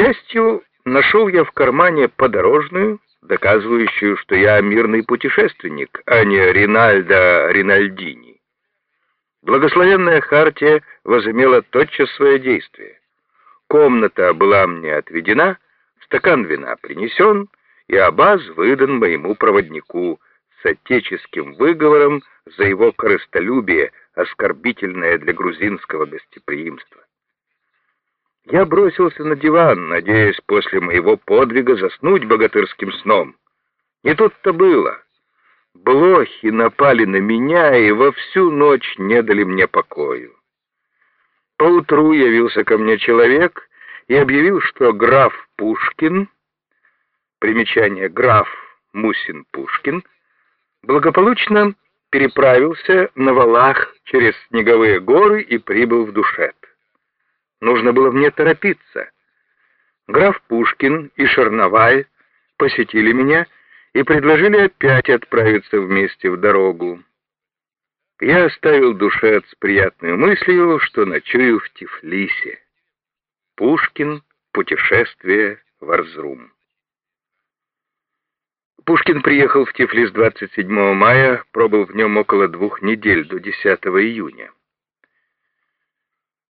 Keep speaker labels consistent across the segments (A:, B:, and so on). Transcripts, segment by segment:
A: счастью, нашел я в кармане подорожную, доказывающую, что я мирный путешественник, а не Ринальдо Ринальдини. Благословенная хартия возымела тотчас свое действие. Комната была мне отведена, стакан вина принесен, и абаз выдан моему проводнику с отеческим выговором за его корыстолюбие, оскорбительное для грузинского гостеприимства. Я бросился на диван, надеясь после моего подвига заснуть богатырским сном. Не тут-то было. Блохи напали на меня и во всю ночь не дали мне покою. Поутру явился ко мне человек и объявил, что граф Пушкин, примечание граф Мусин Пушкин, благополучно переправился на валах через снеговые горы и прибыл в Душет. Нужно было мне торопиться. Граф Пушкин и Шарновай посетили меня и предложили опять отправиться вместе в дорогу. Я оставил душет с приятной мыслью, что ночую в Тифлисе. Пушкин. Путешествие в Арзрум. Пушкин приехал в Тифлис 27 мая, пробыл в нем около двух недель, до 10 июня.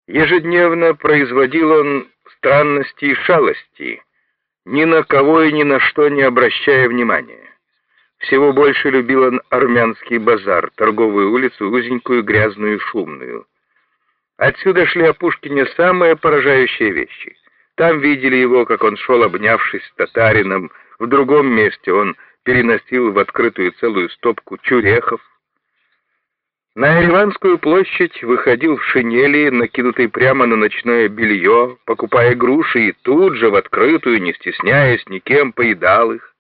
A: Ежедневно производил он странности и шалости, ни на кого и ни на что не обращая внимания. Всего больше любил он армянский базар, торговую улицу, узенькую, грязную и шумную. Отсюда шли о Пушкине самые поражающие вещи. Там видели его, как он шел, обнявшись с татарином, в другом месте он переносил в открытую целую стопку чурехов, на Ереванскую площадь выходил в шинели, накинутой прямо на ночное белье, покупая груши, и тут же в открытую, не стесняясь никем, поедал их.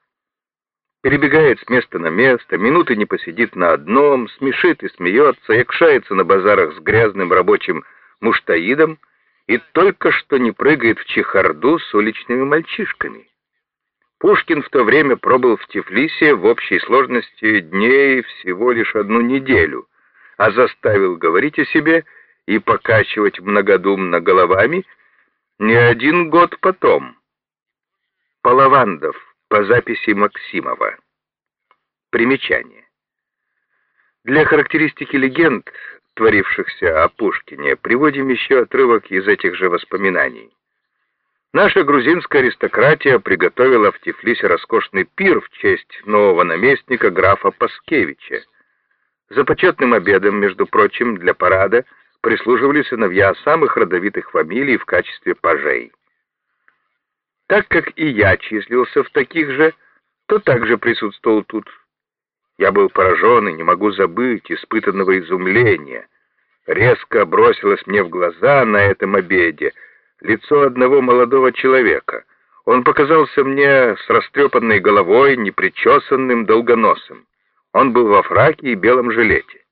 A: Перебегает с места на место, минуты не посидит на одном, смешит и смеется, якшается на базарах с грязным рабочим муштаидом и только что не прыгает в чехарду с уличными мальчишками. Пушкин в то время пробыл в Тифлисе в общей сложности дней всего лишь одну неделю — а заставил говорить о себе и покачивать многодумно головами не один год потом. Половандов по записи Максимова. Примечание. Для характеристики легенд, творившихся о Пушкине, приводим еще отрывок из этих же воспоминаний. Наша грузинская аристократия приготовила в Тифлисе роскошный пир в честь нового наместника графа Паскевича. За почетным обедом, между прочим, для парада прислуживали сыновья самых родовитых фамилий в качестве пажей. Так как и я числился в таких же, то также присутствовал тут. Я был поражен и не могу забыть испытанного изумления. Резко бросилось мне в глаза на этом обеде лицо одного молодого человека. Он показался мне с растрепанной головой, непричесанным, долгоносым. Он был во фраке и белом жилете.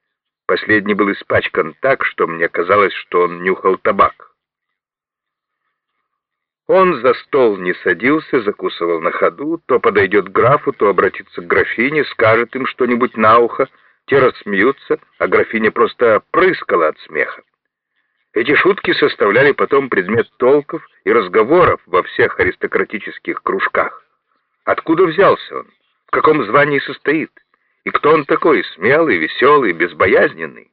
A: Последний был испачкан так, что мне казалось, что он нюхал табак. Он за стол не садился, закусывал на ходу, то подойдет к графу, то обратится к графине, скажет им что-нибудь на ухо, те рассмеются, а графиня просто прыскала от смеха. Эти шутки составляли потом предмет толков и разговоров во всех аристократических кружках. Откуда взялся он? В каком звании состоит? И кто он такой, смелый, веселый, безбоязненный?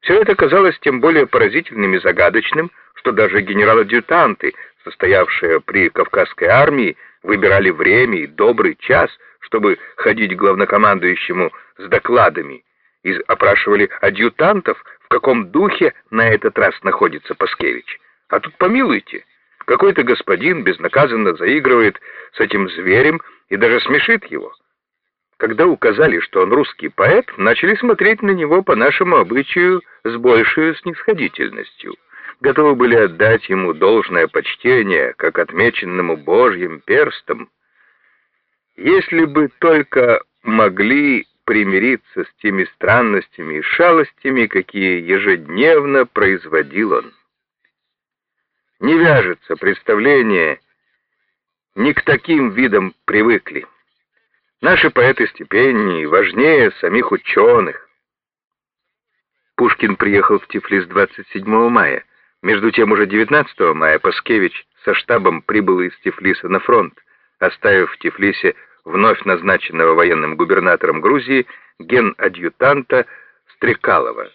A: Все это казалось тем более поразительным и загадочным, что даже генерал-адъютанты, состоявшие при Кавказской армии, выбирали время и добрый час, чтобы ходить главнокомандующему с докладами, и опрашивали адъютантов, в каком духе на этот раз находится Паскевич. А тут помилуйте, какой-то господин безнаказанно заигрывает с этим зверем и даже смешит его. Когда указали, что он русский поэт, начали смотреть на него по нашему обычаю с большей снисходительностью. Готовы были отдать ему должное почтение, как отмеченному Божьим перстом. Если бы только могли примириться с теми странностями и шалостями, какие ежедневно производил он. Не вяжется представление, не к таким видам привыкли. Наши поэты степеннее, важнее самих ученых. Пушкин приехал в Тифлис 27 мая. Между тем уже 19 мая Паскевич со штабом прибыло из Тифлиса на фронт, оставив в Тифлисе вновь назначенного военным губернатором Грузии ген-адъютанта Стрекалова.